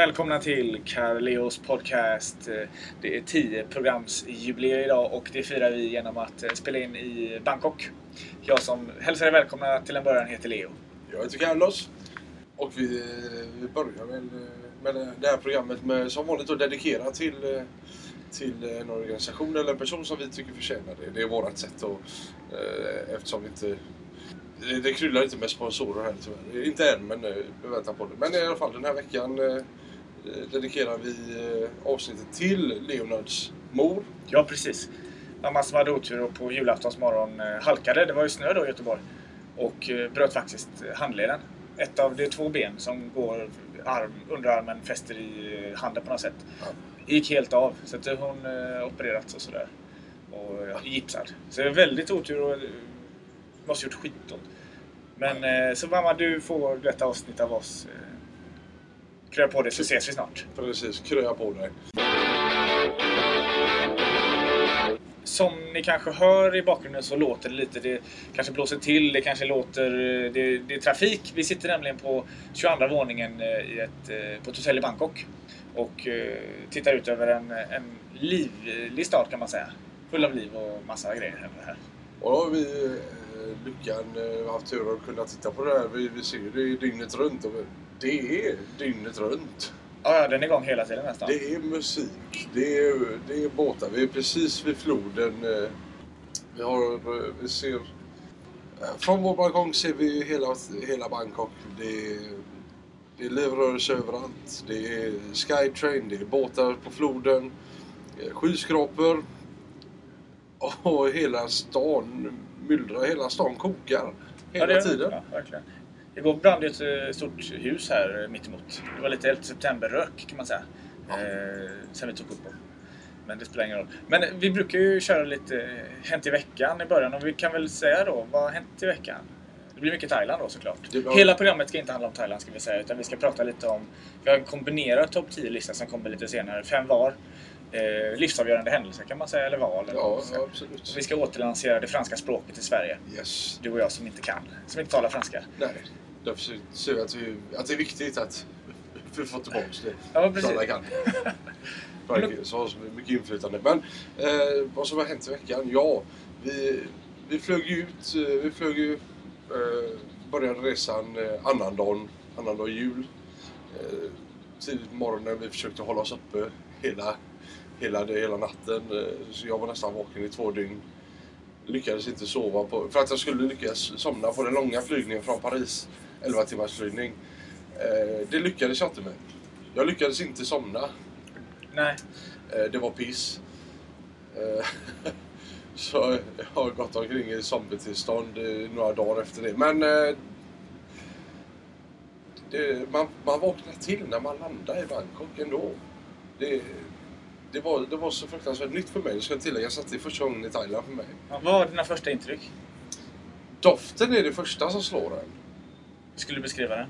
Välkomna till Carleos podcast. Det är 10 programsjubileum idag och det firar vi genom att eh, spela in i Bangkok. Jag som hälsar er välkomna till en början heter Leo. Jag heter Carlos. Och vi, vi börjar väl eh, med det här programmet med, som vanligt då dedikerat till, eh, till en organisation eller en person som vi tycker förtjänar det. Det är vårt sätt och, eftersom vi inte det, kryllar inte med sponsorer här tyvärr. Inte än, men vi väntar på det. Men i alla fall den här veckan dedikerar vi eh, avsnittet till Leonards mor. Ja, precis. Mamma som hade otur och på julaftons morgon eh, halkade. Det var ju snö då i Göteborg. Och eh, bröt faktiskt handleden. Ett av de två ben som går arm, underarmen fäster i eh, handen på något sätt. Ja. Gick helt av. Så att hon eh, opererats och sådär. Och gipsad. Så det är väldigt otur och eh, måste gjort skitont. Men eh, så mamma, du får detta avsnitt av oss. Krya på dig så ses vi snart. Precis, krya på dig. Som ni kanske hör i bakgrunden så låter det lite. Det kanske blåser till, det kanske låter... Det, det är trafik. Vi sitter nämligen på 22 våningen eh, i ett, eh, på ett hotell i Bangkok. Och eh, tittar ut över en, en livlig stad kan man säga. Full av liv och massa grejer här. Och då har vi lyckan haft tur att kunna titta på det här. Vi, vi ser det dygnet runt. Och det är dygnet runt. Ja, ja, den är igång hela tiden nästan. Det är musik, det är, det är båtar. Vi är precis vid floden. eh, Vi, har, eh, vi ser... Från vår balkong ser vi hela, hela Bangkok. Det är, det är livrörelse överallt. Det är Skytrain, det är båtar på floden. Skyskrapor. Och hela stan myllrar, hela stan kokar. Hela ja, det, tiden. Ja, verkligen. Igår brann det ett eh, stort hus här eh, mittemot. Det var lite 11 september-rök kan man säga. Ja. Eh, sen vi tog upp på. Men det spelar ingen roll. Men vi brukar ju köra lite Hänt i veckan i början och vi kan väl säga då, vad har hänt i veckan? Det blir mycket Thailand då såklart. Var- Hela programmet ska inte handla om Thailand ska vi säga, utan vi ska prata lite om... Vi har en kombinerad topp 10-lista som kommer lite senare. Fem var. Eh, livsavgörande händelser kan man säga, eller val. Eller Ja, säga. absolut. Vi ska återlansera det franska språket i Sverige. Yes. Du och jag som inte kan, som inte talar franska. Nej, därför ser vi att, vi att det är viktigt att vi får tillbaka det. Ja, precis. Alla kan. Så har mycket inflytande. Men eh, vad som har hänt i veckan? Ja, vi, vi flög ut. eh, Vi flög ju, eh, började resan eh, annandagen, annandag jul. Eh, tidigt på morgonen. Vi försökte hålla oss uppe hela, hela, hela natten. Eh, så jag var nästan vaken i två dygn. Lyckades inte sova på, för att jag skulle lyckas somna på den långa flygningen från Paris. 11 timmars flygning. Eh, det lyckades jag inte med. Jag lyckades inte somna. Nej. Eh, det var piss. Så jag har gått omkring i zombietillstånd några dagar efter det. Men det, man, man vaknar till när man landar i Bangkok ändå. Det, det, var, det var så fruktansvärt nytt för mig. Det ska tilläggas att det är första gången i Thailand för mig. Ja, vad var dina första intryck? Doften är det första som slår en. Hur skulle du beskriva den?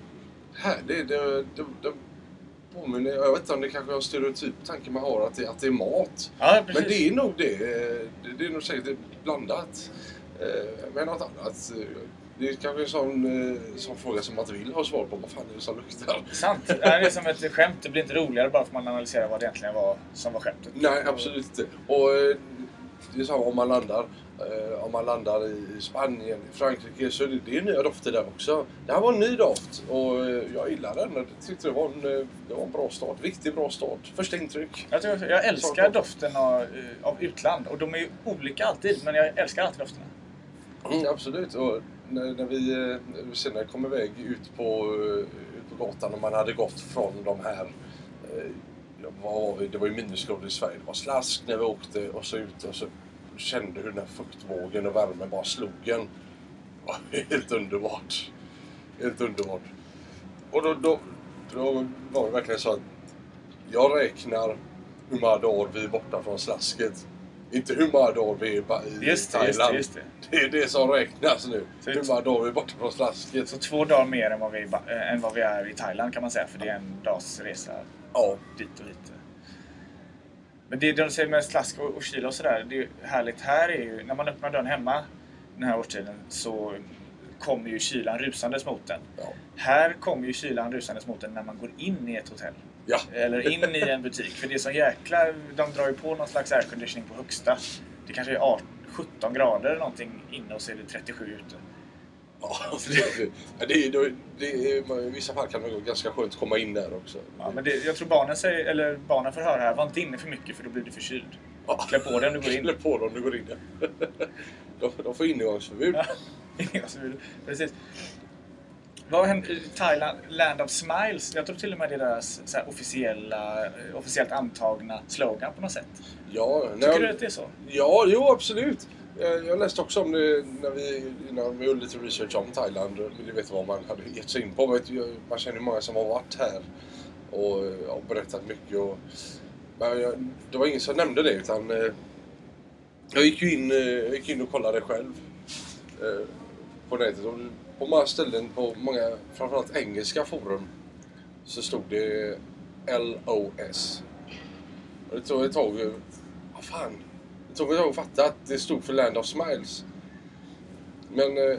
Här, det, det, det, det påminner, jag vet inte om det kanske är en stereotyp tanke man har att det, att det är mat. Ja. Men det är nog det. Det, det är nog säkert blandat eh, med något annat. Det är kanske en sån, eh, sån fråga som man inte vill ha svar på. Vad fan är det som luktar? Sant. Det är som ett skämt. Det blir inte roligare bara för att man analyserar vad det egentligen var som var skämtet. Nej, absolut inte. Och eh, det är samma om man landar. eh, Om man landar i Spanien, Frankrike, så är det, det är nya dofter där också. Det här var en ny doft och jag gillar den. Jag tyckte det var en, det var en bra start. Viktig bra start. Första intryck. Jag, tror, jag älskar Sånt. doften av, av utland. Och de är ju olika alltid, men jag älskar alltid dofterna. Mm, absolut. Och när, när vi eh, senare kom iväg ut på, eh, ut på gatan och man hade gått från de här eh, vad var vi? Det var ju minusgrader i Sverige. Det var slask när vi åkte och så ut och så kände hur den här fuktvågen och värmen bara slog en. Det var helt underbart. Helt underbart. Och då, då, då var det verkligen så att jag räknar hur många dagar vi är borta från slasket. Inte hur många dagar vi är i Just det, Thailand. just det, just det. Det är det som räknas nu. Så Hur många dagar vi är borta från slasket. Så två dagar mer än vad, vi, äh, än vad vi är i Thailand kan man säga. För det är en dags resa Ja. dit och hit. Men det de säger med slask och, och kyla och sådär. Det är härligt här är ju när man öppnar dörren hemma den här årstiden så kommer ju kylan rusandes mot den. Ja. Här kommer ju kylan rusandes mot den när man går in i ett hotell. Ja. Eller in i en butik. För det är så jäkla... De drar ju på någon slags airconditioning på högsta. Det kanske är 18, 17 grader eller någonting inne och så är det 37 ute. Ja, det, det, det, det, I vissa fall kan det vara ganska skönt att komma in där också. Ja, men jag tror barnen, säger, eller barnen får höra här, var inte inne för mycket för då blir du förkyld. Klä på dig om du går in. Klä på dig om du går in. ja. De, de får ingångsförbud. Ja, alltså, Precis. Vad hände i Thailand? Land of Smiles. Jag tror till och med det är deras så här, officiella, eh, officiellt antagna slogan på något sätt. Ja, Tycker jag- du att det är så? Ja, jo absolut. Jag läste också om det när vi, innan vi gjorde lite research om Thailand. Ville veta vad man hade gett sig in på. Vet Man känner ju många som har varit här och, och berättat mycket. Och, men jag, det var ingen som nämnde det utan eh, jag gick ju in, eh, jag gick in och kollade själv eh, på nätet. På många ställen, på många framförallt engelska forum så stod det LOS. Och det tog ett tag, vad fan, det tog ett tag att fatta att det stod för Land of Smiles. Men eh,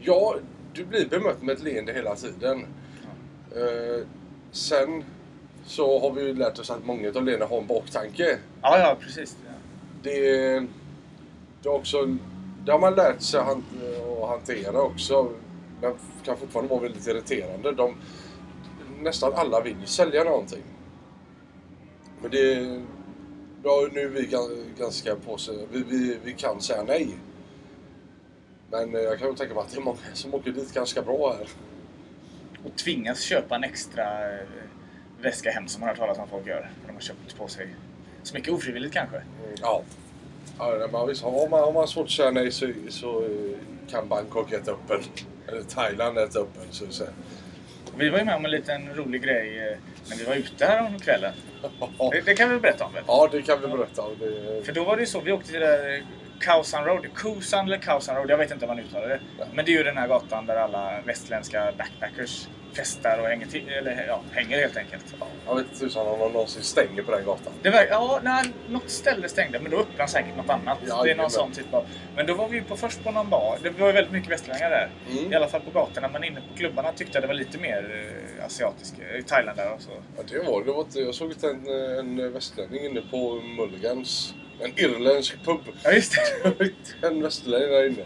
ja, du blir bemött med ett leende hela tiden. Eh, sen så har vi ju lärt oss att många av leendena har en baktanke. Ja, ja, precis. Ja. Det, det, är också, det har man lärt sig att hantera också. Men kan fortfarande vara väldigt irriterande. De, nästan alla vill sälja någonting. Men det... Ja, nu är vi gan- ganska på sig. Vi, vi, vi kan säga nej. Men jag kan ju tänka mig att det är många som åker dit ganska bra här. Och tvingas köpa en extra eh, väska hem som man har talas om folk gör. För de har köpt på sig. Så mycket ofrivilligt kanske. Ja. ja nej, men visst, har, man, har man svårt att säga nej så, så eh, kan Bangkok äta öppen. Eller Thailand äta öppen. Så att säga. Vi var ju med om en liten rolig grej eh, när vi var ute här om kvällen. Det, det kan vi berätta om väl? Ja, det kan vi berätta. om. Det, För då var det ju så, vi åkte till det där Khao Road. Kusan eller Khao Road, jag vet inte hur man uttalar det. Men det är ju den här gatan där alla västländska backpackers festar och hänger, till, eller, ja, hänger helt enkelt. jag vet inte tusan om de någonsin stänger på den gatan. Det var, ja, nej, något ställe stängde, men då öppnar säkert något annat. Ja, det är någon sån typ av... Men då var vi på, först på någon bar. Det var ju väldigt mycket västlänningar där. Mm. I alla fall på gatorna, men inne på klubbarna tyckte jag det var lite mer eh, asiatisk. Eh, thailändare och så. Ja, det var det. Var jag såg en, en västlänning inne på Mulligans. En irländsk pub. Ja, just det. en västerlänning där inne.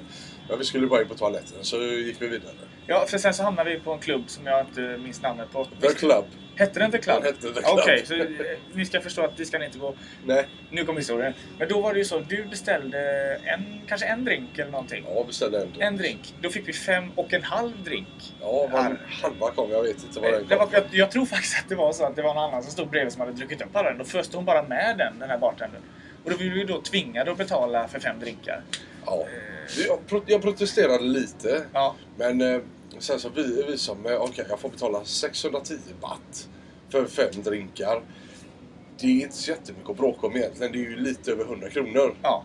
Ja, vi skulle bara in på toaletten så gick vi vidare. Ja, för sen så hamnade vi på en klubb som jag inte minns namnet på. The Club. Hette den The Club? Den hette The Club. Okej, så eh, ni ska förstå att det ska ni inte gå. Nej, Nu kommer historien. Men då var det ju så, du beställde en, kanske en drink eller någonting. jag beställde en. En drink. Då fick vi fem och en halv drink. Ja, var halva kom. Jag vet inte vad den Det var, jag, jag tror faktiskt att det var så att det var någon annan som stod bredvid som hade druckit upp den. Då föste hon bara med den, den här bartendern. Och då blev vi då tvingade att betala för fem drinkar. Ja. Jag, pro- jag protesterade lite. Ja, Men eh, sen så vi, vi som, eh, okej jag får betala 610 baht för fem drinkar. Det är inte så jättemycket att bråka om egentligen. Det är ju lite över 100 kronor. ja.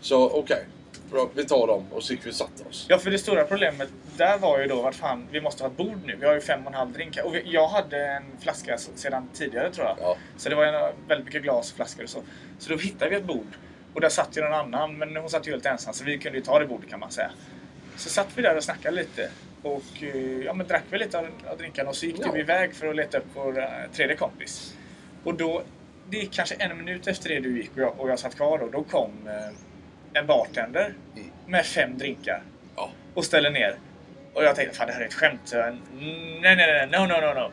Så okej, bra, vi tar dem och så gick vi och satte oss. Ja, för det stora problemet där var ju då vart fan, vi måste ha ett bord nu. Vi har ju fem och en halv drink. Och vi, jag hade en flaska sedan tidigare tror jag. Ja. Så det var en, väldigt mycket glas och flaskor och så. Så då hittade vi ett bord. Och där satt ju någon annan, men hon satt ju helt ensam så vi kunde ju ta det bordet kan man säga. Så satt vi där och snackade lite. Och eh, ja, men drack vi lite av, av drinkarna och så gick Ja. vi iväg för att leta upp vår eh, tredje kompis. Och då, det gick kanske en minut efter det du gick och jag, och jag satt kvar då, då kom eh, en bartender Mm. med fem drinkar Ja. och ställer ner. Och jag tänkte, fan det här är ett skämt. Så jag, nej, nej, nej, no, no, no, no.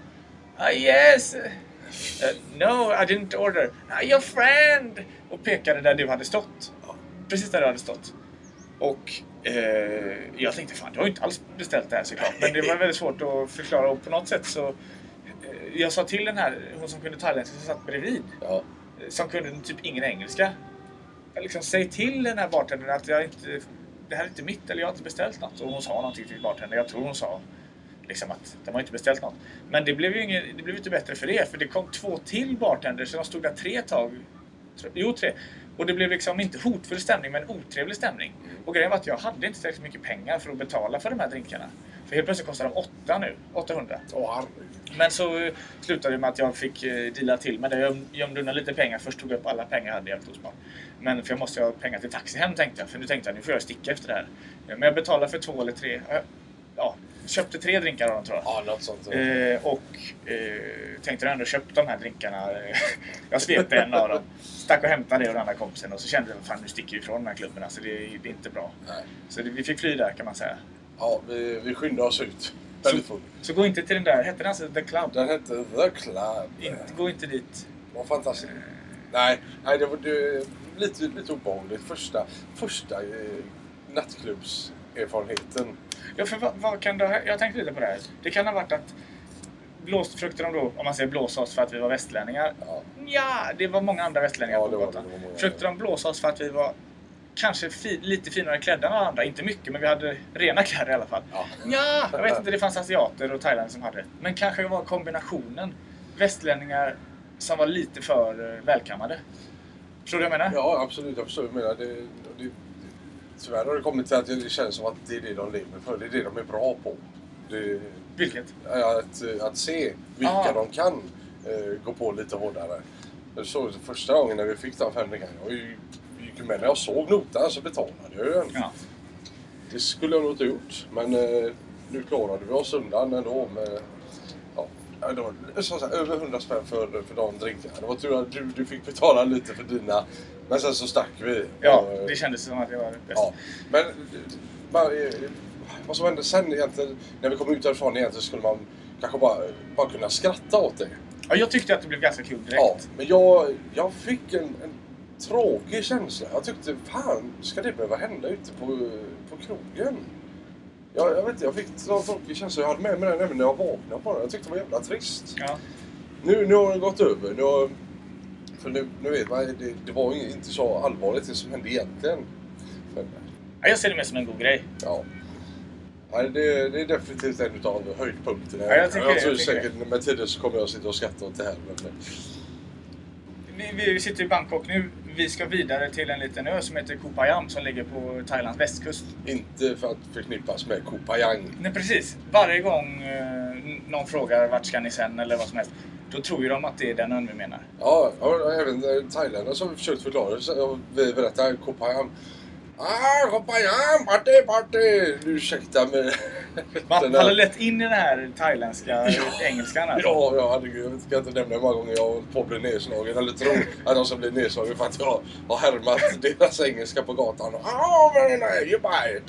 Ah, yes! Uh, no, I didn't order. Ah, your friend! Och pekade där du hade stått. Precis där du hade stått. Och eh, jag tänkte, fan du har ju inte alls beställt det här såklart. Men det var väldigt svårt att förklara och på något sätt så... Eh, jag sa till den här, hon som kunde thailändska som satt bredvid. Ja. Som kunde typ ingen engelska. Liksom, säg till den här bartendern att jag inte... Det här är inte mitt eller jag har inte beställt något. Och hon sa någonting till bartendern. Jag tror hon sa liksom att de har inte beställt något. Men det blev ju ingen, det blev inte bättre för det. För det kom två till bartenders så de stod där tre tag. Jo, tre. Och det blev liksom inte hotfull stämning men otrevlig stämning. Och grejen var att jag hade inte tillräckligt mycket pengar för att betala för de här drinkarna. För helt plötsligt kostar de 8 nu. 800. Åh. Men så slutade det med att jag fick eh, deala till med det. Jag göm- gömde undan lite pengar. Först tog jag upp alla pengar jag hade jävligt osmart. Men för jag måste ha pengar till taxi hem tänkte jag. För nu tänkte jag nu får jag sticka efter det här. Eh, Men jag betalar för två eller tre. Eh, ja, köpte tre drinkar av dem tror jag. Ja, något sånt. Eh, och eh, tänkte ändå köpt de här drinkarna. jag svepte en av dem. Stack och hämtade det och den andra kompisen och så kände jag fan nu sticker vi ifrån den här klubben. Alltså det, det är inte bra. Nej. Så det, vi fick fly där kan man säga. Ja, vi, vi skyndade oss ut. Väldigt fort. Så gå inte till den där, hette den alltså The Club? Den hette The Club. Inte, gå inte dit. Det var fantastiskt. Nej, nej det var det, lite, lite obehagligt. Första, första eh, nattklubbserfarenheten. Ja, för vad, vad kan det ha, Jag tänkte lite på det här. Det kan ha varit att blåst, försökte de då, om man säger blåsa oss för att vi var västlänningar? Ja. Ja, det var många andra västlänningar Ja, på gatan. Försökte de blåsa oss för att vi var kanske fi, lite finare klädda än alla andra? Inte mycket, men vi hade rena kläder i alla fall. Ja. Ja, jag vet inte, det fanns asiater och thailändare som hade det. Men kanske det var kombinationen. Västlänningar som var lite för eh, välkammade. Förstår du vad jag menar? Ja, absolut. Jag förstår vad du menar. Det, det, tyvärr har det kommit till att det känns som att det är det de lever för. Det är det de är bra på. Det, Vilket? att, att se vilka Ah. de kan eh, gå på lite hårdare. Jag såg det första gången när vi fick de fem. Jag gick gick ju med när jag såg notan så betalade jag den. Ja. Det skulle jag nog inte gjort. Men eh, nu klarade vi oss undan ändå med ja, det var, som sagt, över 100 spänn för, för de drinkarna. Det var tur att du, du fick betala lite för dina. Men sen så stack vi. Ja, Och, det kändes som att det var bäst. Ja, men vad, eh, vad som hände sen egentligen, när vi kom ut därifrån egentligen skulle man kanske bara, bara kunna skratta åt det. Ja, jag tyckte att det blev ganska kul direkt. Ja, men jag, jag fick en, en tråkig känsla. Jag tyckte, fan, ska det behöva hända ute på, på krogen? Jag, jag vet inte, jag fick en tråkig känsla. Jag hade med mig den även när jag vaknade på den. Jag tyckte det var jävla trist. Ja. Nu, nu har det gått över. Nu, har- för nu, nu vet man, det, det var inte så allvarligt det som hände egentligen. Men, Ja, Jag ser det mer som en god grej. Ja. Nej, det, det är definitivt en av höjdpunkterna. Ja, jag tycker det, tror jag säkert med tiden så kommer jag sitta och skratta åt det här. Men, Vi, vi sitter i Bangkok nu. Vi ska vidare till en liten ö som heter Koh Phangan som ligger på Thailands västkust. inte för att förknippas med Koh Phangan. Nej precis. Varje gång eh, någon frågar vart ska ni sen eller vad som helst. Då tror ju de att det är den ön vi menar. Ja, även eh, thailändare som vi försökt förklara. Jag- vi berättar Koh Phangan. Ah, Koh Phangan, party, party! Ursäkta men... Man här- lätt in i den här thailändska engelskan. Alltså. Ja, ja, herregud. Jag ska inte nämna hur många gånger jag har hållit på att bli nedslagen. Eller tror att jag ska bli nedslagen för att jag har härmat deras engelska på gatan. Oh, very nice, you buy.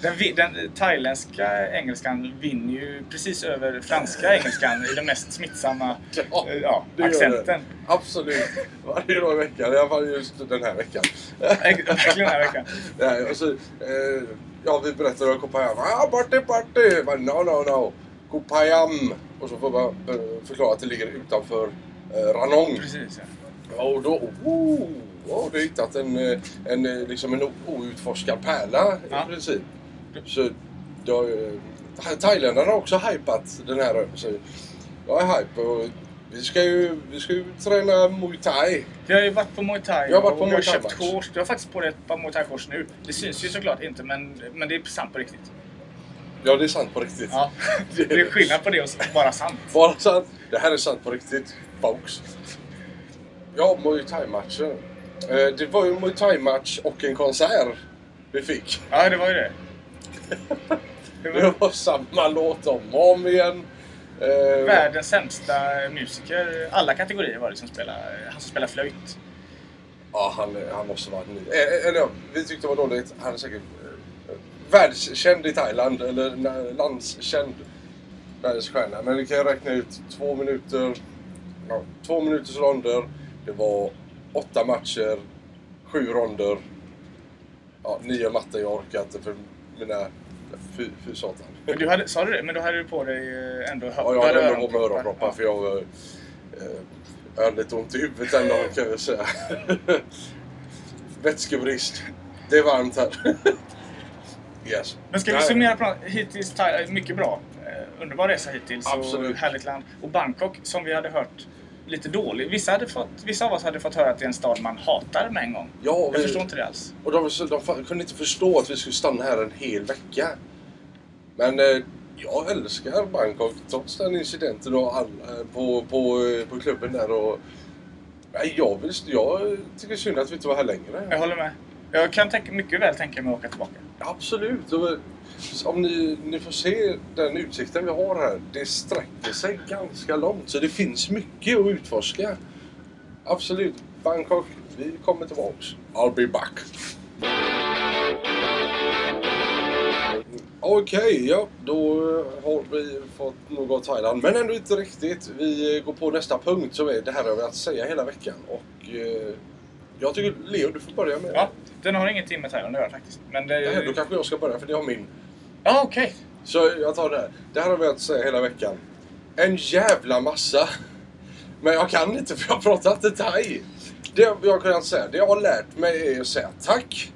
Den, den thailändska engelskan vinner ju precis över franska engelskan i den mest smittsamma Ja, eh, ja, accenten. Absolut. Varje dag i veckan. I alla fall just den här veckan. Verkligen den här veckan. Nej, och så, eh, ja, vi berättade om Kopayam. Ah, party, party! Men no, no, no. Kopayam. Och så får man eh, förklara att det ligger utanför eh, Ranong. Precis ja. Och då, oh, oh, du har hittat en, eh, en, eh, liksom en outforskad pärla Ja. i princip. Så då, thailändarna har också hypat den här ön. Så jag är hype och vi ska ju, vi ska ju träna muay thai. Vi har ju varit på Muay Thai Jag har varit på Muay har köpt shorts. Du har faktiskt på dig ett par Muay Thai-shorts nu. Det syns ju såklart inte men, men det är sant på riktigt. Ja, det är sant på riktigt. Ja. Det är skillnad på det och bara sant. Bara sant. Det här är sant på riktigt, folks. Ja, Muay Thai-matchen. Eh, Det var ju en Muay Thai-match och en konsert vi fick. Ja, det var ju det. Det var Det var samma låt om och om igen. Eh, världens sämsta musiker. Alla kategorier var det som spelade. Han som spelar flöjt. Ja, han, han måste vara ny. Eh, Eller ja, vi tyckte det var dåligt. Han är säkert eh, världskänd i Thailand. Eller na- landskänd världsstjärna. Men vi kan räkna ut två minuter. Ja, två minuters ronder. Det var åtta matcher. Sju ronder. Ja, nio matte jag orkar inte för mina... Fy, fy satan. Men du hade, sa du det? Men då hade du på dig eh, ändå hö- Ja, jag hade ändå på mig öronproppar. öronproppar för jag, eh, jag hade lite ont i huvudet en dag kan jag säga. Vätskebrist. Det är varmt här. yes. Men ska vi Nej. summera något? hittills? Mycket bra. Eh, underbar resa hittills och Absolut. härligt land. Och Bangkok som vi hade hört lite dåligt. Vissa, hade fått, vissa av oss hade fått höra att det är en stad man hatar med en gång. Ja, Jag vi- förstår inte det alls. Och de, de kunde inte förstå att vi skulle stanna här en hel vecka. Men eh, jag älskar Bangkok trots den incidenten och alla, eh, på, på, eh, på klubben där. Och, nej, jag, vill, jag tycker synd att vi inte var här längre. Jag håller med. Jag kan tänka, mycket väl tänka mig att åka tillbaka. Absolut. Om ni, ni får se den utsikten vi har här. Det sträcker sig ganska långt. Så det finns mycket att utforska. Absolut. Bangkok, vi kommer tillbaks. I'll be back. Okej, ja. Då har vi fått något Thailand. Men ändå inte riktigt. Vi går på nästa punkt som är det här har vi att säga hela veckan. Och eh, jag tycker Leo, du får börja med Ja, den har ingenting med Thailand att göra faktiskt. Men det... här. Då kanske jag ska börja för det har min. Ja, okej. Så jag tar det här. Det här har vi att säga hela veckan. En jävla massa. Men jag kan inte för jag har pratat inte thai. Det jag kan säga, det jag har lärt mig är att säga tack.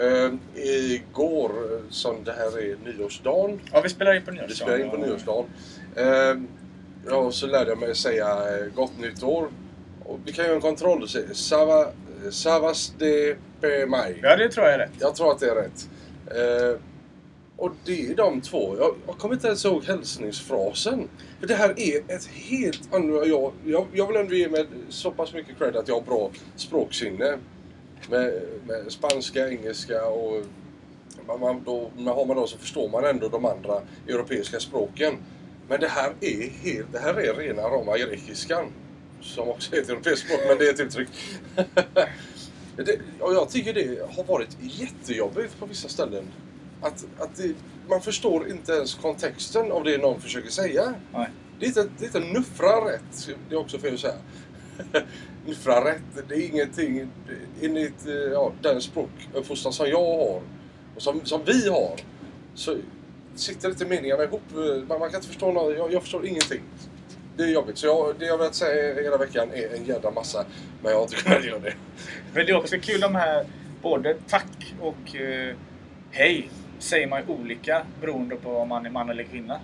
Uh, igår, eh, som det här är nyårsdagen. Ja, vi spelar in på Vi nyårsdagen. spelar in på nyårsdagen. Uh, ja, så lärde jag mig säga eh, gott nytt år. Och vi kan göra en kontroll och säga Sava, Savas de pe mai. Ja, det tror jag är rätt. Jag tror att det är rätt. Eh, och det är de två. Jag, jag kommer inte ens ihåg hälsningsfrasen. För det här är ett helt annat... Jag, jag, jag vill ändå ge mig så pass mycket cred att jag har bra språksinne. Med, med spanska, engelska och... Man, man, då, men har man då så förstår man ändå de andra europeiska språken. Men det här är helt... Det här är rena rama grekiskan. Som också är ett europeiskt språk, men det är ett uttryck. Det, och jag tycker det har varit jättejobbigt på vissa ställen. Att, att det, man förstår inte ens kontexten av det någon försöker säga. Nej. Det är inte, det är inte nuffra rätt. Det är också fel att säga. Infrarätt, det är ingenting enligt eh, ja, den språkuppfostran som jag har och som, som vi har. Så sitter inte meningarna ihop. Eh, man, man kan inte förstå något. Jag, jag förstår ingenting. Det är jobbigt. Så jag, det jag vill säga hela veckan är en jävla massa. Men jag har inte kunnat göra det. Men det är också kul de här, både tack och eh, hej säger man ju olika beroende på om man är man eller kvinna.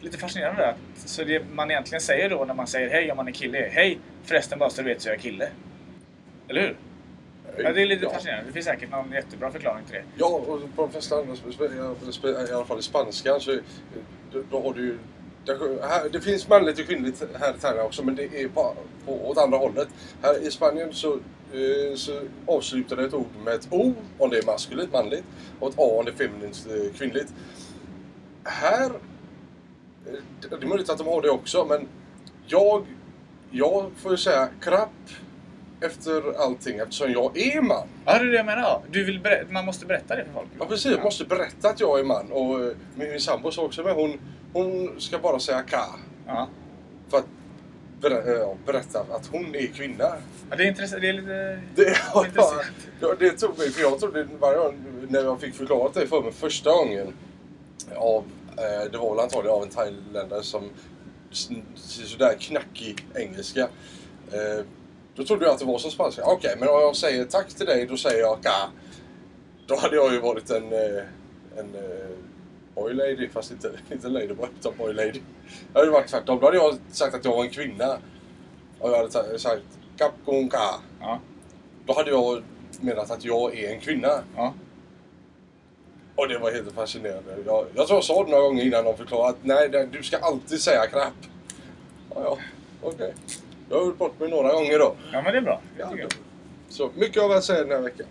Lite fascinerande där. Så det man egentligen säger då när man säger hej om man är kille är hej förresten bara så du vet så är jag kille. Eller hur? Ja, det är lite Ja. fascinerande. Det finns säkert någon jättebra förklaring till det. Ja, och på de flesta andra, i alla fall i spanskan, så då, har du ju... Det, här, det finns manligt och kvinnligt här i Thailand också, men det är på, på, åt andra hållet. Här i Spanien så, eh, så avslutar ett ord med ett O om det är maskulint, manligt, och ett A om det är feminint, eh, kvinnligt. Här... eh, Det är möjligt att de har det också, men jag, jag får ju säga krapp efter allting eftersom jag är man. Ja, det är det jag menar. Du vill man måste berätta det för folk. Ja precis, jag måste berätta att jag är man. Och eh, min, min sambo sa också med, hon, hon ska bara säga ka. Ja. För att berä, ja, berätta att hon är kvinna. Ja, det är intressant. Det är lite Det, ja, intressant. ja, det tog mig, för jag trodde varje gång när jag fick förklarat det för mig första gången av, eh, det var väl antagligen av en thailändare som sådär knackig engelska. Eh, då trodde jag att det var som spanska. Okej, men om jag säger tack till dig, då säger jag ka. Då hade jag ju varit en, eh, en eh, boy lady, fast inte, inte ladyboy, utan boy lady. Det hade varit tvärtom. Då hade jag sagt att jag var en kvinna. Och jag hade sagt kap ka. Ja. Då hade jag menat att jag är en kvinna. Ja. Och det var helt fascinerande. Jag, jag tror jag sa det några gånger innan de förklarade att nej, du ska alltid säga krapp. Ja, ja, okej. Jag har gjort bort mig några gånger då. ja, men det är bra. Ja, jag. så mycket av att säga den här veckan.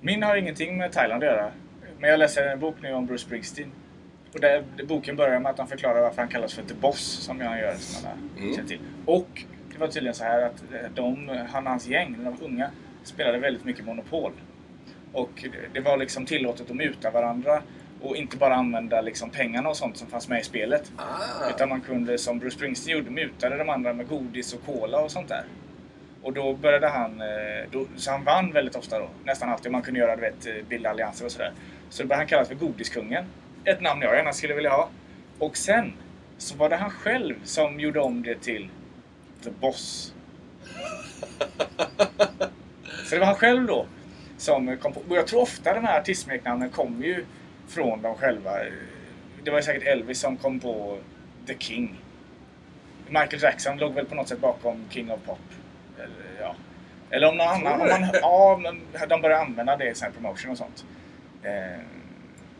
Min har ingenting med Thailand att göra. Men jag läser en bok nu om Bruce Springsteen. Och där, boken börjar med att han förklarar varför han kallas för The Boss, som jag gör. Som alla Mm. känner till. Och det var tydligen så här att de, han och hans gäng, de unga, spelade väldigt mycket Monopol. Och det- var liksom tillåtet att muta varandra och inte bara använda liksom pengarna och sånt som fanns med i spelet. Ah. Utan man kunde, som Bruce Springsteen gjorde, mutade de andra med godis och cola och sånt där. Och då började han, eh, då, så han vann väldigt ofta då. Nästan alltid. Man kunde göra, du vet, eh, bilda allianser och sådär. Så då började han kallas för Godiskungen. Ett namn jag gärna skulle vilja ha. Och sen så var det han själv som gjorde om det till The Boss. Så det var han själv då som kom på. Och jag tror ofta de här artistsmeknamnen kommer ju från dem själva. Det var ju säkert Elvis som kom på The King. Michael Jackson låg väl på något sätt bakom King of Pop. Eller, ja. Eller om någon annan. Om man, ja, men de började använda det i sin promotion och sånt. Eh,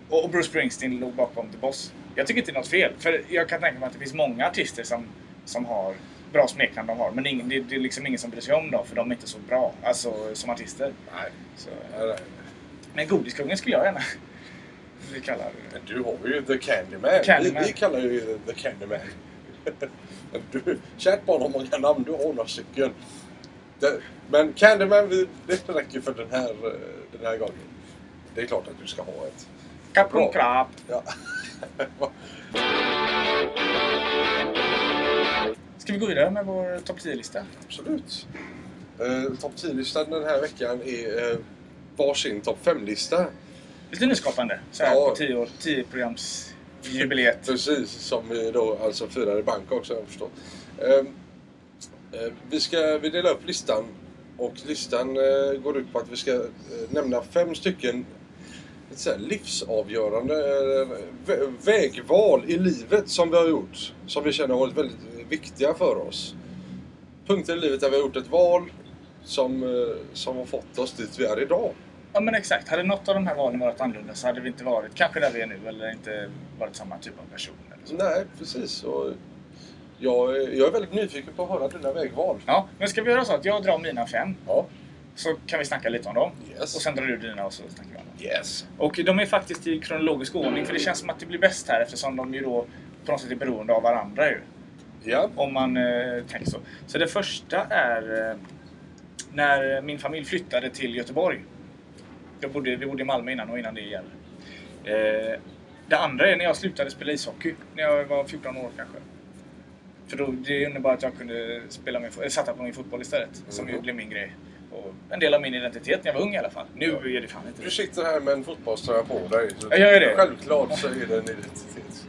och och Bruce Springsteen låg bakom The Boss. Jag tycker inte det är något fel. För jag kan tänka mig att det finns många artister som, som har bra smeknamn de har. Men ingen, det, det är liksom ingen som bryr sig om dem för de är inte så bra. Alltså som artister. Nej. Så, nej, men Godiskungen skulle jag gärna vi kallar Men du har ju The Candyman. Candyman. Vi, vi kallar ju The Candyman. Du, kärt barn har många namn, du har några stycken. Det, men Candyman, vi, det räcker för den här, eh, den här gången. Det är klart att du ska ha ett. Krab. Ja. Ska vi gå vidare med vår topp 10-lista? Absolut. Eh, Topp 10-listan den här veckan är eh, varsin topp 5-lista. Lite nyskapande. Så här Ja. på 10 år, 10 programs jubileet. Precis, som vi då alltså firar i Bangkok har jag förstått. Ehm, eh, vi ska vi delar upp listan och listan eh, går ut på att vi ska eh, nämna fem stycken så här, livsavgörande eh, vä- vägval i livet som vi har gjort. Som vi känner har varit väldigt viktiga för oss. Punkter i livet där vi har gjort ett val som, eh, som har fått oss dit vi är idag. Ja men exakt. Hade något av de här valen varit annorlunda så hade vi inte varit kanske där vi är nu eller inte varit samma typ av person. Nej, precis. Och jag, är- jag är väldigt nyfiken på att höra dina vägval. Ja, men ska vi göra så att jag drar mina fem Ja. så kan vi snacka lite om dem. Yes. Och sen drar du dina och så snackar vi om dem. Yes. Och de är faktiskt i kronologisk ordning för det känns som att det blir bäst här eftersom de ju då på något sätt är beroende av varandra ju. Ja. Om man eh, tänker så. Så det första är eh, när min familj flyttade till Göteborg. Jag bodde, vi bodde i Malmö innan och innan det igen. Eh, det andra är när jag slutade spela ishockey. När jag var 14 år kanske. För då, det innebar att jag kunde spela min, eller satsa på min fotboll istället. Som ju Mhm. blev min grej. Och en del av min identitet när jag var ung i alla fall. Nu är det fan inte Du sitter här med en fotbollströja på dig. Så Jag gör det. Självklart så är det en identitet.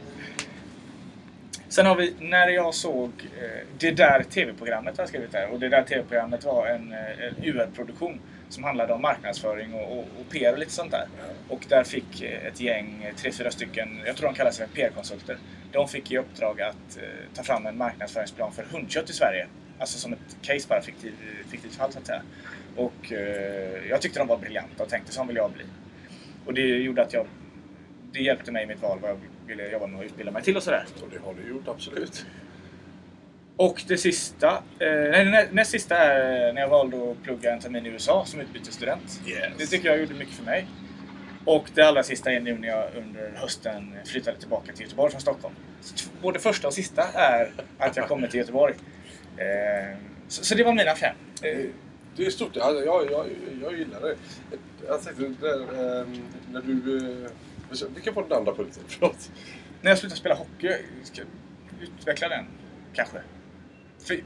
Sen har vi när jag såg eh, det där TV-programmet har jag skrivit där. Och det där TV-programmet var en, eh, en UR-produktion som handlade om marknadsföring och, och, och PR och lite sånt där. Och där fick eh, ett gäng, eh, tre, fyra stycken, jag tror de kallar sig för PR-konsulter. De fick i uppdrag att eh, ta fram en marknadsföringsplan för hundkött i Sverige. Alltså som ett case bara, fiktiv, fiktivt fall så att säga. Och eh, jag tyckte de var briljanta och tänkte så vill jag bli. Och det gjorde att jag, det hjälpte mig i mitt val vad jag ville jobba med och utbilda mig till och sådär. Och det har du gjort, absolut. Och det sista, eh, nej, nä, näst sista är när jag valde att plugga en termin i USA som utbytesstudent. Yes. Det tycker jag gjorde mycket för mig. Och det allra sista är nu när jag under hösten flyttade tillbaka till Göteborg från Stockholm. Så både första och sista är att jag kommer till Göteborg. Eh, så, så det var mina fem. Eh, Det är stort. Alltså, jag, jag, jag gillar det. Jag tänkte, där, ehm, när du... eh, Vilken var den andra punkten? Förlåt. när jag slutade spela hockey, ska jag utveckla den kanske? För,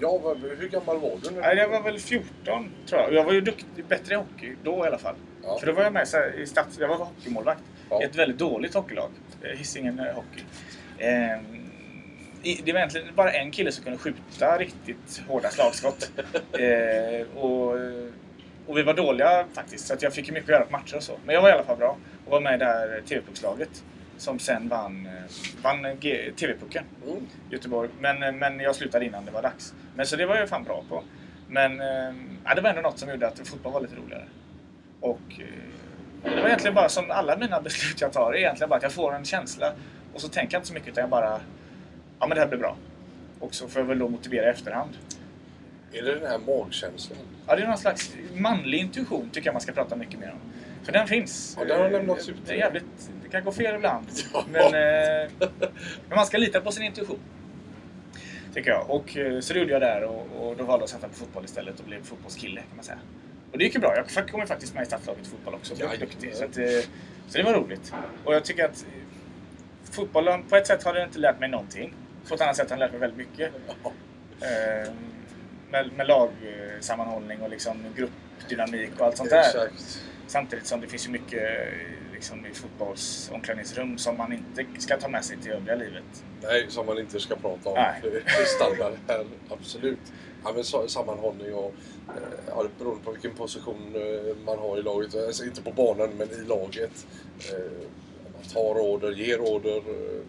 Ja, hur gammal var du? När du- jag var väl 14 tror jag. Jag var ju duktig, bättre i hockey då i alla fall. Ja. För då var jag med i stats, jag var hockeymålvakt Ja. i ett väldigt dåligt hockeylag. Eh, Hisingen eh, Hockey. Ehm, det var egentligen bara en kille som kunde skjuta riktigt hårda slagskott. eh, och, och vi var dåliga faktiskt, så att jag fick mycket att göra på matcher och så. Men jag var i alla fall bra och var med i det här TV-puckslaget som sen vann, eh, vann TV-pucken. Mm. Göteborg. Men, men jag slutade innan det var dags. Men så det var jag fan bra på. Men eh, ja, det var ändå något som gjorde att fotboll var lite roligare. Och eh, det var egentligen bara som alla mina beslut jag tar. är egentligen bara att jag får en känsla och så tänker jag inte så mycket utan jag bara Ja men det här blir bra. Och så får jag väl då motivera i efterhand. Är det den här magkänslan? Ja, det är någon slags manlig intuition tycker jag man ska prata mycket mer om. För den finns. Ja, den har lämnats ut. Det är jävligt... Det kan gå fel ibland. Ja. Men, eh, men man ska lita på sin intuition. Tycker jag. Och, eh, så det gjorde jag där och, och då valde jag att satsa på fotboll istället och blev fotbollskille kan man säga. Och det gick ju bra. Jag kom ju faktiskt med i stadslaget fotboll också. Ja, duktig. Så, att, eh, så det var roligt. Och jag tycker att fotbollen, på ett sätt har den inte lärt mig någonting. På ett annat sätt har den lärt mig väldigt mycket. Ja. Eh, med, med lagsammanhållning och liksom gruppdynamik och allt sånt där. Exakt. Samtidigt som det finns ju mycket eh, liksom, i fotbollsomklädningsrum som man inte ska ta med sig till övriga livet. Nej, som man inte ska prata om. Nej. Det är standard här, absolut. Ja, men sammanhållning och eh, ja, det beroende på vilken position eh, man har i laget. Alltså, inte på banan, men i laget. Eh, man tar order, ger order, eh,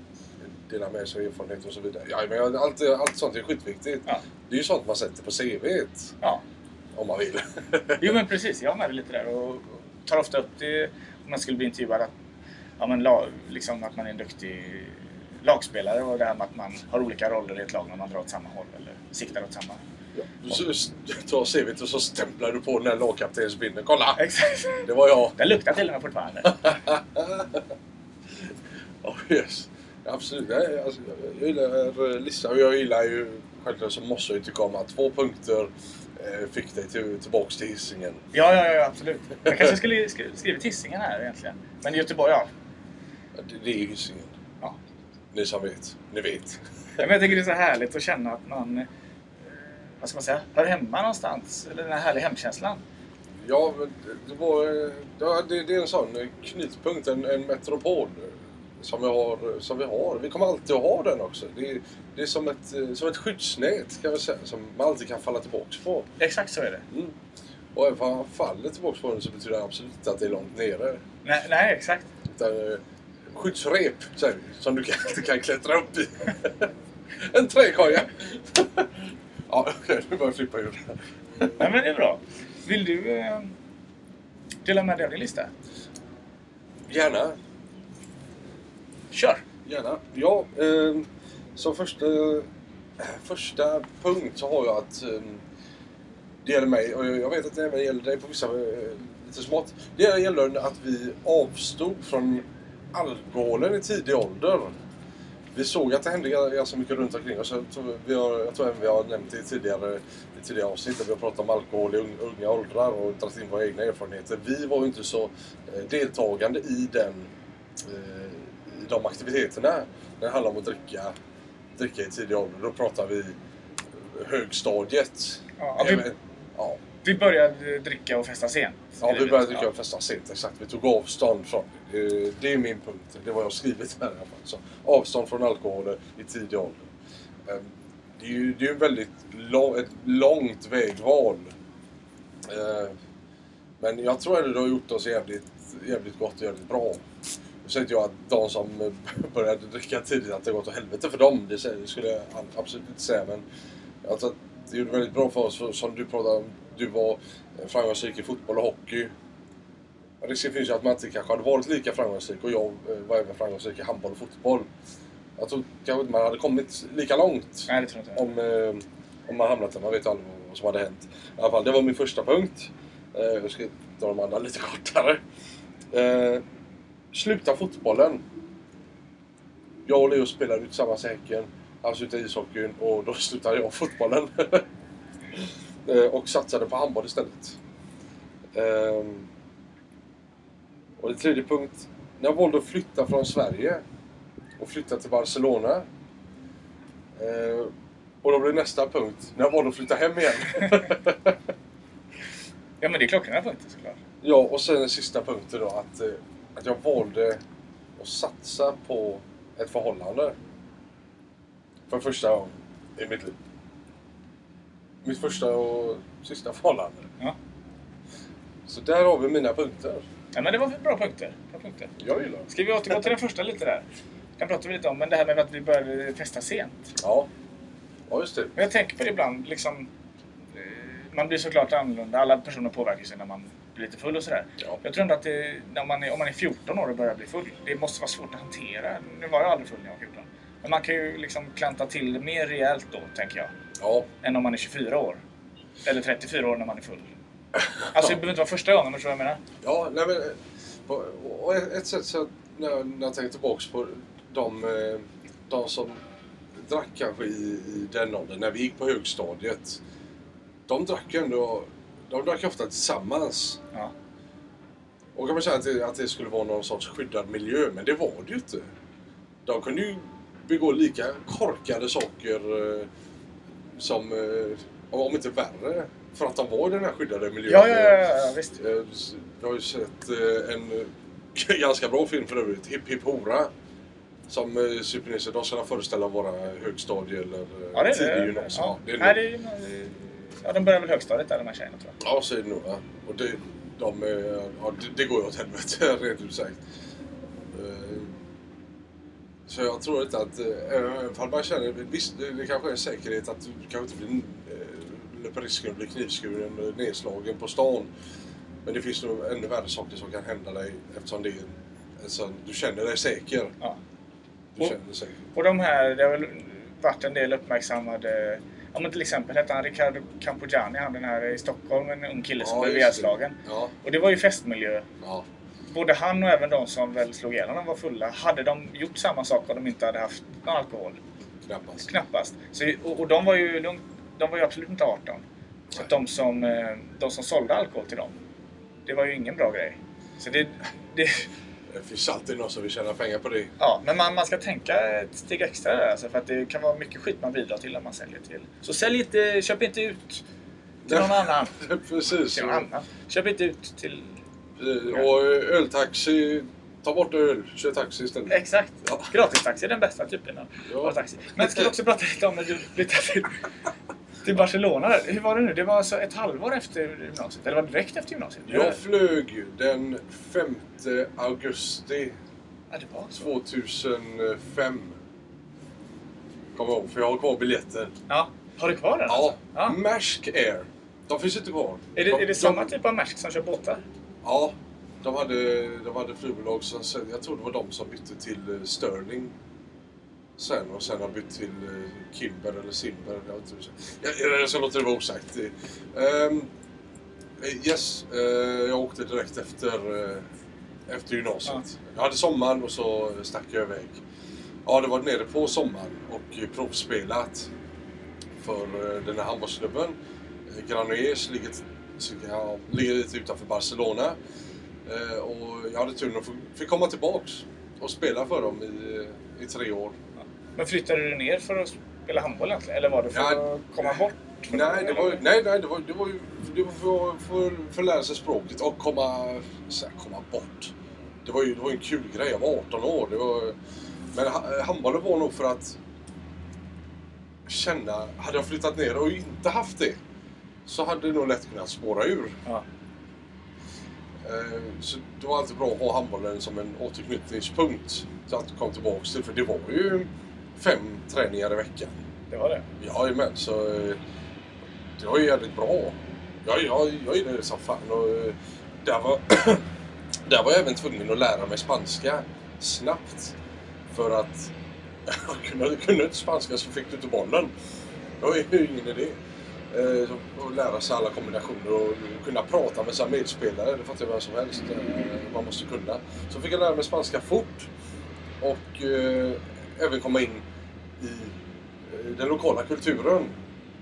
delar med sig av erfarenhet och så vidare. Ja, men allt, allt sånt är skitviktigt. Ja. Det är ju sånt man sätter på CVt Ja, om man vill. jo men precis. Jag har med lite där och tar ofta upp det om man skulle bli intervjuad. Att, ja, men, la- liksom, att man är en duktig lagspelare och det här med att man har olika roller i ett lag när man drar åt samma håll eller siktar åt samma. Ja. S- tar CVt och så stämplar du på den här lagkaptensbilden. Kolla! Exakt. Det var jag! Den luktar till och med fortfarande. Oh, yes. Absolut. Nej, alltså, jag gillar listan och jag gillar ju självklart så måste jag ju tycka om att två punkter eh, fick dig till, tillbaks till hissingen. Ja, ja, ja, absolut. Jag kanske skulle sk- skrivit Hisingen här egentligen. Men Göteborg, ja. Det, det är ju hissingen. ja. Ni som vet, ni vet. Ja, Men jag tycker det är så härligt att känna att man, eh, vad ska man säga, hör hemma någonstans. Eller den här härliga hemkänslan. Ja, det, var, eh, det, det är en sån knutpunkt, en, en metropol som vi, har, som vi har. Vi kommer alltid att ha den också. Det är, det är som, ett, som ett skyddsnät kan vi säga, som man alltid kan falla tillbaks på. Exakt så är det. Mm. Och även om man faller tillbaks på den så betyder det absolut inte att det är långt nere. Nej, nej exakt. Utan, eh, skyddsrep, vi, som du kan, du kan klättra upp i. en träkoja! ja, okej, nu börjar jag flippa ur. Nej, men det är bra. Vill du eh, dela med dig av din lista? Gärna. Kör! Gärna. Ja, eh, som första, första punkt så har jag att eh, det gäller mig och jag vet att det även gäller dig på vissa eh, lite smått. Det gäller att vi avstod från alkoholen i tidig ålder. Vi såg att det hände ganska mycket runt omkring oss. Jag tror, vi har, jag tror även vi har nämnt det i tidigare, i tidigare avsnitt där vi har pratat om alkohol i unga åldrar och dragit in våra egna erfarenheter. Vi var ju inte så eh, deltagande i den eh, de aktiviteterna. När det handlar om att dricka, dricka i tidig ålder. Då pratar vi högstadiet. Ja, vi, Även- ja. vi började dricka och festa sent. Ja, vi började dricka och festa sent. Exakt. Vi tog avstånd från det. Eh, Det är min punkt. Det var jag skrivit här i alla fall. Så, avstånd från alkohol i tidig ålder. Eh, Det är ju det är väldigt lång, ett långt vägval. Eh, Men jag tror ändå det har gjort oss jävligt, jävligt gott och jävligt bra. Inte jag att de som eh, började dricka tidigt att det gått åt helvete för dem. Det skulle jag absolut inte säga. Men jag tror att det gjorde väldigt bra för oss. För Som du pratade om, du var framgångsrik i fotboll och hockey. Risken finns ju att man inte kanske hade varit lika framgångsrik och jag eh, var även framgångsrik i handboll och fotboll. Jag tror kanske inte man hade kommit lika långt Nej, det tror jag inte. om, eh, om man hamnat där. Man vet aldrig vad som hade hänt. I alla fall, det var min första punkt. Eh, jag ska ta de andra lite kortare. Sluta fotbollen. Jag och Leo spelade tillsammans i Häcken. Han slutade ishockeyn och då slutade jag fotbollen. Eh, och satsade på handboll istället. Ehm, och det tredje punkt. När jag valde att flytta från Sverige och flytta till Barcelona. Eh, och då blev nästa punkt. När jag valde att flytta hem igen. Ja, men det är klockrena punkter såklart. ja, och sen den sista punkten då att, eh, att jag valde att satsa på ett förhållande. För första gången i mitt liv. Mitt första och sista förhållande. Ja. Så där har vi mina punkter. ja, men det var bra punkter. Bra punkter. Jag gillar Ska vi återgå till den första lite där? Den pratade vi lite om, men det här med att vi började festa sent. Ja. Ja, just det. Men jag tänker på det ibland, liksom... eh, Man blir såklart annorlunda. Alla personer påverkas ju när man blir lite full och sådär. Ja. Jag tror ändå att det, när man är, om man är 14 år och börjar bli full, det måste vara svårt att hantera. Nu var jag aldrig full när jag var 14. Men man kan ju liksom klanta till det mer rejält då, tänker jag. Ja. Än om man är 24 år. Eller 34 år när man är full. Alltså det behöver inte vara första gången, men tror jag menar? Ja, nej men... på- Och ett sätt så att när, när jag tänker tillbaks på de, eh, de som drack kanske i, i den åldern, när vi gick på högstadiet. De drack ju ändå... De drack ofta tillsammans. Ja. Och kan man säga att det, att det skulle vara någon sorts skyddad miljö, men det var det ju inte. De kunde ju begå lika korkade saker eh, som, eh, om inte värre, för att de var i den här skyddade miljön. Ja, ja, ja, ja, visst. Eh, Jag har ju sett eh, en eh, ganska bra film för övrigt, Hipp Hipp Hora. Som eh, supernisar, de ska föreställa våra högstadie eller eh, Ja, det är tidig gymnasium. Ja, det är Nej, det är, ja, de börjar väl högstadiet där, de här tjejerna tror jag. Ja, så är det nog. Ja. Och det, de, eh, ja, det, det går ju åt helvete, rent ut sagt. Eh, Så jag tror inte att, eh, även om man känner, visst det, kanske är en säkerhet att du kanske inte blir, löper risken att bli knivskuren nedslagen på stan. Men det finns nog ännu värre saker som kan hända dig eftersom det är sån, du känner dig säker. Ja. Du Och- känner säkert. Och de här, det har väl varit en del uppmärksammade... Ja men till exempel hette han Ricardo Campogiani, han den här i Stockholm, en ung kille som Ja, blev ihjälslagen. Ja, Och det var ju festmiljö. ja. Både han och även de som väl slog ihjäl honom var fulla. Hade de gjort samma sak om de inte hade haft någon alkohol? Knappast. Knappast. Så, och, och de var ju de, de var ju absolut inte 18. Så de som, eh, de som sålde alkohol till dem, det var ju ingen bra grej. Så det, det, Det finns alltid någon som vill tjäna pengar på det. ja, men man, man ska tänka ett steg extra där alltså, för att det kan vara mycket skit man bidrar till om man säljer till. Så sälj inte, köp inte ut till någon annan. Precis. Till någon annan. Köp inte ut till... Och öltaxi, ta bort öl, kör taxi istället. Exakt. Ja. Gratistaxi är den bästa typen av, Ja. taxi. Men ska vi också prata lite om när du flyttade till, till Barcelona. Hur var det nu? Det var alltså ett halvår efter gymnasiet? Eller var det direkt efter gymnasiet? Jag flög ju den 5 augusti Ja, det var så. 2005. Kommer ihåg, för jag har kvar biljetter. Ja. Har du kvar den? Ja, Alltså? ja. Maersk Air. De finns inte kvar. Är det, de, är det de- samma typ av Maersk som kör båtar? Ja, de hade, de hade flygbolag som sen, jag tror det var de som bytte till eh, Sterling sen och sen har bytt till eh, Kimber eller Simber. Jag, vet inte. jag, jag ska låta det vara osagt. Eh, yes, eh, jag åkte direkt efter, eh, efter gymnasiet. Jag hade sommaren och så stack jag iväg. Jag hade varit nere på sommaren och provspelat för den här handbollsklubben. Granollers ligger, ja, ligger lite utanför Barcelona. Och jag hade turen att få fick komma tillbaks och spela för dem i, i tre år. Men flyttade du ner för att spela handboll egentligen? Eller var det för Ja, att komma bort? Nej, det var, nej, nej, det var, det var ju det var för, för, för att lära sig språket och komma, här, komma bort. Det var ju det var en kul grej. Jag var 18 år. Det var, men ha- handbollen var nog för att känna, hade jag flyttat ner och inte haft det så hade det nog lätt kunnat spåra ur. Ja. Eh, Så det var alltid bra att ha handbollen som en återknytningspunkt. Så att jag kom tillbaks till. För det var ju fem träningar i veckan. Det var det. Jajamän, så eh, det var ju jävligt bra. Jag, jag, jag gillade det som fan. Och, eh, där, var, där var jag även tvungen att lära mig spanska snabbt. För att kunde, kunde inte spanska så fick du inte bollen. Det var ju ingen idé. Eh, Att lära sig alla kombinationer och kunna prata med sina medspelare. Det fattar ju vem som helst. eh, Man måste kunna. Så fick jag lära mig spanska fort. Och eh, även komma in i eh, den lokala kulturen.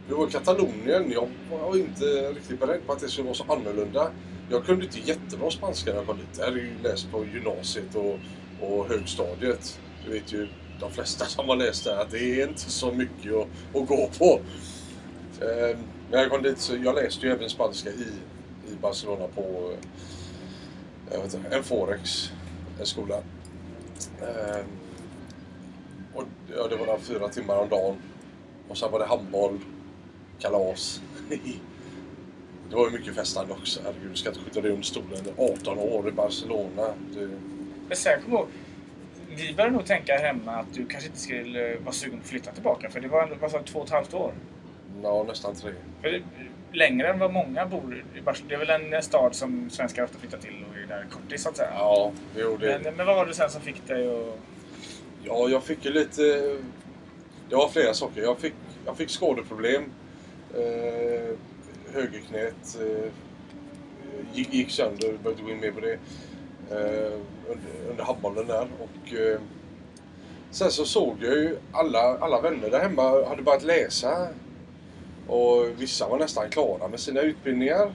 Det var Katalonien. Jag var inte riktigt beredd på att det skulle vara så annorlunda. Jag kunde inte jättebra spanska när jag kom dit. Jag hade ju läst på gymnasiet och, och högstadiet. Du vet ju de flesta som har läst där att det är inte så mycket att, att gå på. Eh, När jag kom dit så jag läste ju även spanska i, i Barcelona på eh, jag vet inte, en Forex, en skola. Eh, och ja, det var där fyra timmar om dagen. Och sen var det handboll, kalas. det var ju mycket festande också. Herregud, ska inte skjuta det under stolen. 18 år i Barcelona. Det, Men sen kom ihåg, vi började nog tänka hemma att du kanske inte skulle vara sugen på att flytta tillbaka. För det var ändå du, två och ett halvt år. ja, nästan tre. För det, längre än vad många bor i Barcelona. Det är väl en, en stad som svenskar ofta flyttar till och är där kortis så att säga. Ja, jo, det, Men, men vad var det sen som fick dig att... Ja, jag fick ju lite... Eh, det var flera saker. Jag fick, jag fick skadeproblem. Eh, högerknät eh, gick, gick sönder. Jag behöver inte gå in mer på det. Eh, under, under handbollen där. Och, eh, sen så såg jag ju alla, alla vänner där hemma hade börjat läsa. Och vissa var nästan klara med sina utbildningar.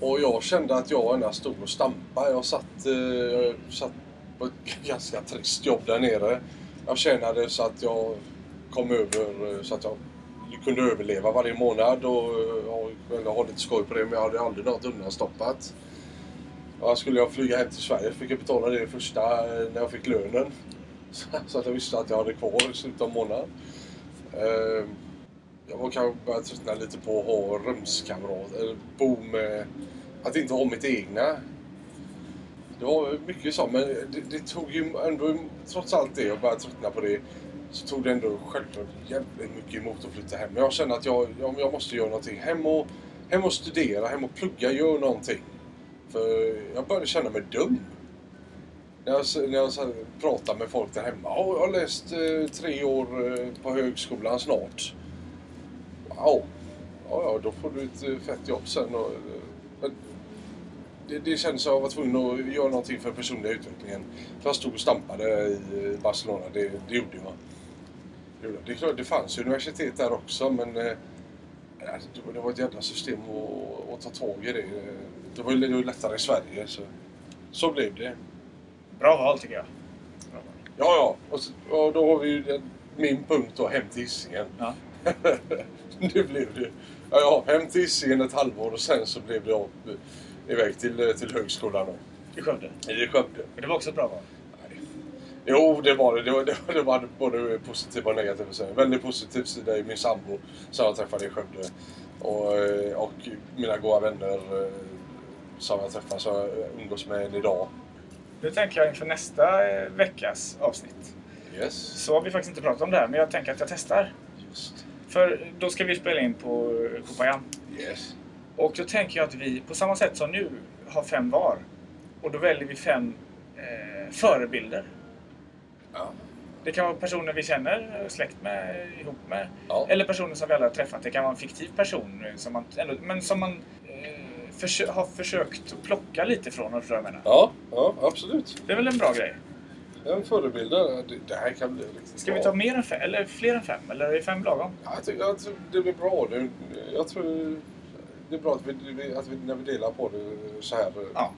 Och jag kände att jag endast stod och stampade. Jag satt, eh, satt på ett ganska trist jobb där nere. Jag tjänade så att jag kom över så att jag kunde överleva varje månad och jag har ha lite skoj på det men jag hade aldrig något undanstoppat. Ja, skulle jag flyga hem till Sverige fick jag betala det första när jag fick lönen. Så att jag visste att jag hade kvar i slutet av månaden. Ehm, jag var kanske börjat tröttna lite på att ha rumskamrat, eller bo med, att inte ha mitt egna. Det var mycket så, men det, det tog ju ändå, trots allt det, jag började tröttna på det, så tog det ändå självklart jävligt mycket emot att flytta hem. Men jag kände att jag, jag, jag måste göra någonting. Hem och, hem och studera, hem och plugga, gör någonting. För jag började känna mig dum. när jag, när jag pratade med folk där hemma. Jag har läst eh, tre år eh, på högskolan snart. Wow. Ja, ja, då får du ett eh, fett jobb sen. Och, eh, men det, det känns som att jag var tvungen att göra någonting för personliga utvecklingen. För jag stod och stampade i eh, Barcelona. Det, det gjorde jag. Det, är klart, det fanns ju universitet där också men eh, det, var- ett jävla system att, att ta tag i det. Det var ju lättare i Sverige. Så, så blev det. Bra val tycker jag. Bra val. Ja, ja. Och, så, och då har vi ju min punkt då, hem till Hisingen. Ja. det blev det. Ja, ja, hem till Hisingen ett halvår och sen så blev det av, iväg till, eh, till högskolan I Skövde. i Skövde. Men det var också ett bra val. Jo, det var det. Det var, det var, det var både positiva och negativa sidor. Väldigt positiv sida är min sambo som jag träffade i Skövde. Och, eh, och mina goda vänner eh, som jag träffar jag umgås med än idag. Nu tänker jag inför nästa veckas avsnitt. Yes. Så har vi faktiskt inte pratat om det här, men jag tänker att jag testar. Just. För då ska vi spela in på Kopajan. Yes. Och då tänker jag att vi, på samma sätt som nu, har fem var. Och då väljer vi fem eh, förebilder. Ja. Det kan vara personer vi känner, eh, släkt med, ihop med. Ja. Eller personer som vi aldrig har träffat. Det kan vara en fiktiv person, eh, som man, ändå, men som man eh, försö- har försökt att plocka lite från, vad jag menar. Ja, ja, absolut. Det är väl en bra grej? En förebild. där. Det, här kan bli riktigt Ska bra. vi ta mer än fem, eller fler än fem? Eller är fem lagom? Ja, jag, tycker, tror det blir bra. Jag tror det är bra att vi, att vi, när vi delar på det så här. Ja.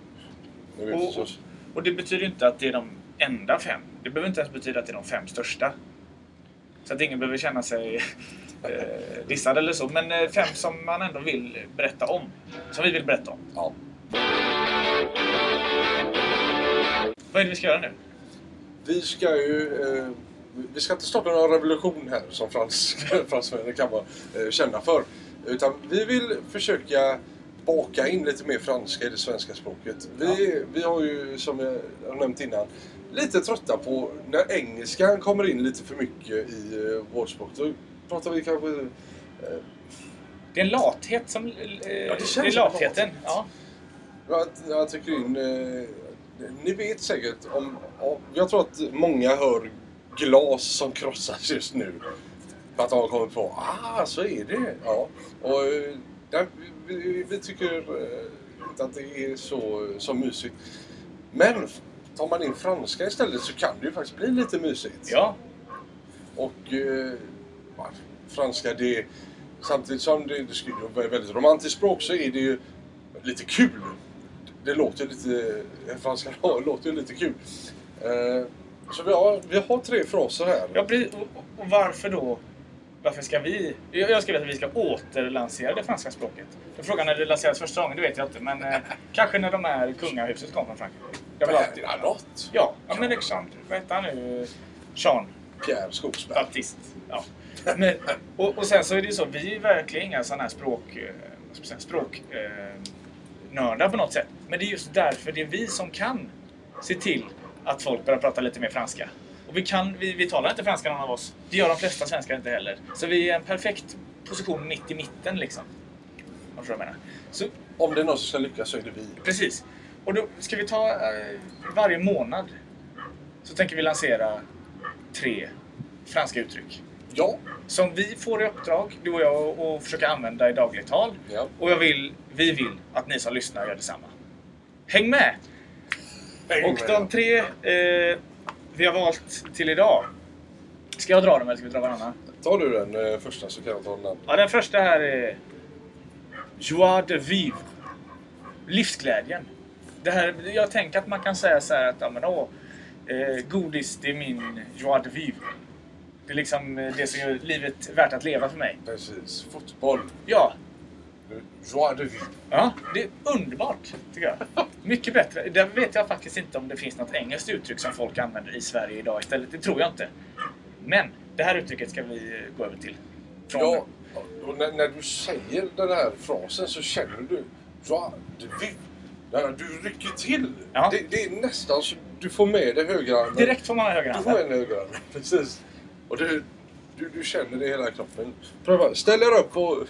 När vi Och, och, och det betyder ju inte att det är de enda fem. Det behöver inte ens betyda att det är de fem största. Så att ingen behöver känna sig eh, dissad eller så. Men eh, fem som man ändå vill berätta om. Som vi vill berätta om. ja. Vad är det vi ska göra nu? Vi ska ju... Eh, vi ska inte starta någon revolution här som frans, fransmännen kan vara eh, kända för. Utan vi vill försöka baka in lite mer franska i det svenska språket. Vi, vi har ju, som jag har nämnt innan, lite trötta på när engelskan kommer in lite för mycket i eh, vårt språk. Då pratar vi kanske... Eh, Det är en lathet som... Eh, det känns det är latheten. lathet. Ja. Jag, jag tycker in... Eh, ni vet säkert om, om... Jag tror att många hör glas som krossas just nu. Att de har kommit på ah, så är det. Ja. Och eh, där, vi, vi tycker eh, inte att det är så, så mysigt. Men tar man in franska istället så kan det ju faktiskt bli lite mysigt. ja. Och eh, franska det... Samtidigt som det, det skulle vara väldigt romantiskt språk så är det ju lite kul. Det låter lite... Franska låter ju lite kul. Eh, så vi har, vi har tre fraser här. ja och varför då? Varför ska vi... Jag vilja att vi ska återlansera det franska språket. För frågan när det lanserades första gången, det vet jag inte. Men eh, kanske när de här kungahuset kom från Frankrike. Jag vill alltid... Bernadotte. Ja, ja men exakt. Vad heter han nu? Jean Pierre Skogsberg. Baptiste. Ja. Men, och, och sen så är det ju så, vi är verkligen inga sådana här språk... Eh, språk eh, på något sätt. Men det är just därför det är vi som kan se till att folk börjar prata lite mer franska. Och vi, kan, vi, vi talar inte franska någon av oss. Det gör de flesta svenskar inte heller. Så vi är i en perfekt position mitt i mitten liksom. Om du menar. Så Om det är någon som ska lyckas så är det vi. Precis. Och då ska vi ta eh, varje månad så tänker vi lansera tre franska uttryck. Ja. Som vi får i uppdrag, du och jag, att försöka använda i dagligt tal. ja. Och jag vill, vi vill att ni som lyssnar gör detsamma. Häng med! Och de tre eh, vi har valt till idag. Ska jag dra dem eller ska vi dra varannan? Tar du den eh, första så kan jag ta den andra. Ja, den första här är Joie de vivre. Livsglädjen. Det här, jag tänker att man kan säga så här att ja, men, åh, eh, godis det är min joie de vivre. Det är liksom eh, det som gör livet värt att leva för mig. Precis. Fotboll. Ja, Joie de vivre. ja det är underbart tycker jag. Mycket bättre. Där vet jag faktiskt inte om det finns något engelskt uttryck som folk använder i Sverige idag istället. Det tror jag inte. Men det här uttrycket ska vi gå över till. Från, Ja, och när, när du säger den här frasen så känner du Joie de vivre. När du rycker till. Ja. Det, det är nästan så du får med dig högerarmen. Direkt får man ha Du får med dig högerarmen. Precis. Och du, du, du känner det i hela kroppen. Pröva. Ställ er upp och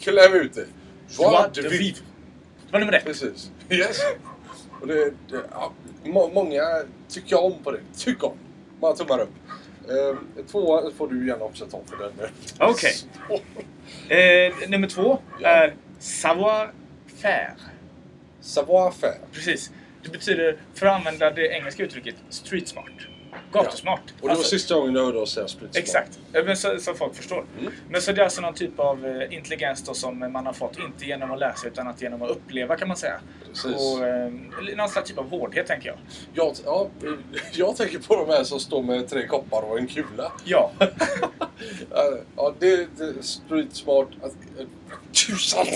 kläm ut det. Joie de vivre. Det var nummer ett. Precis. Yes. Och det, det, ja, må, många tycker om på det. Tycker om. Bara tummar upp. Eh, tvåa får du gärna också ta för den. Okej. Eh, nummer två Ja. är savoir-faire. Savoir-faire. Precis. Det betyder, för att använda det engelska uttrycket, street smart. Gatusmart. Och det var Alltså- sista gången du hörde oss säga split Exakt, Eh, men så, så folk förstår. Mm. Men så det är alltså någon typ av eh, intelligens då som man har fått, inte genom att läsa utan att genom att uppleva kan man säga. Precis. Och eh, någon slags typ av hårdhet tänker jag. Jag, ja, jag tänker på de här som står med tre koppar och en kula. Ja, Ja, det är lite street smart. Att, eh, tusan!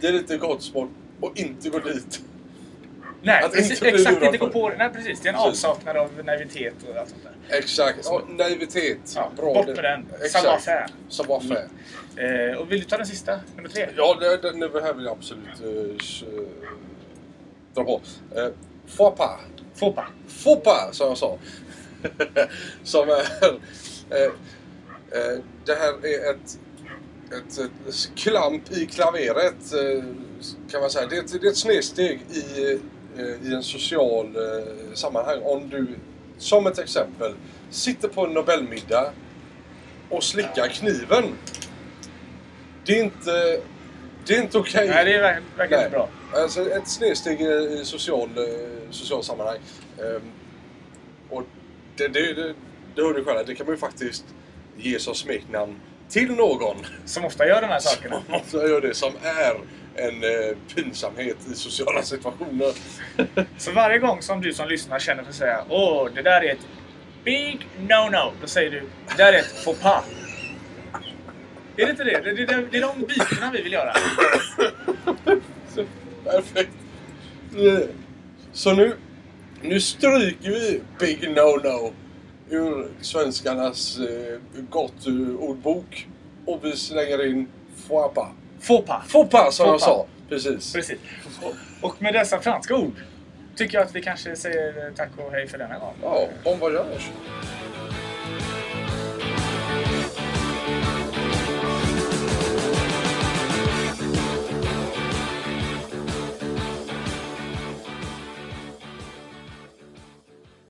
Det är lite gott smart och inte gå dit. Nej, precis, exakt inte gå på det. Nej precis, det är en Precis. avsaknad av naivitet och allt sånt där. Exakt. Ja, naivitet. Ja, Bra. bort med den. Savoir-faire. Savoir-faire. Eh, och vill du ta den sista, nummer tre? Ja, här vill jag absolut uh, dra på. Uh, Faux pas. Fåpa. Faux pas, som jag sa. som är... eh, eh, det här är ett, ett, ett klamp i klaveret, eh, kan man säga. Det är ett, det är ett snedsteg i, eh, i en social eh, sammanhang. Om du, som ett exempel, sitter på en Nobelmiddag och slickar kniven. Det är inte, det är inte okej. Nej, det är verk- verkligen inte bra. Alltså ett snedsteg i, i social, eh, social sammanhang. Ehm, och det, det, det, det hör du själv, det kan man ju faktiskt ge som smeknamn till någon Som ofta gör de här sakerna. som ofta gör det som är en eh, pinsamhet i sociala situationer. Så varje gång som du som lyssnar känner för att säga Åh, det där är ett big no-no. Då säger du Det där är ett faux pas. Är det inte det? Det, det, det, det är de bytena vi vill göra. Perfekt. Så nu, nu stryker vi Big No-No ur svenskarnas eh, gott ordbok och vi slänger in Faux pas. Faux pas. Faux pas som jag Faux pas. sa. Precis. Precis. Och, och med dessa franska ord tycker jag att vi kanske säger tack och hej för denna gång. Ja, bon voyage.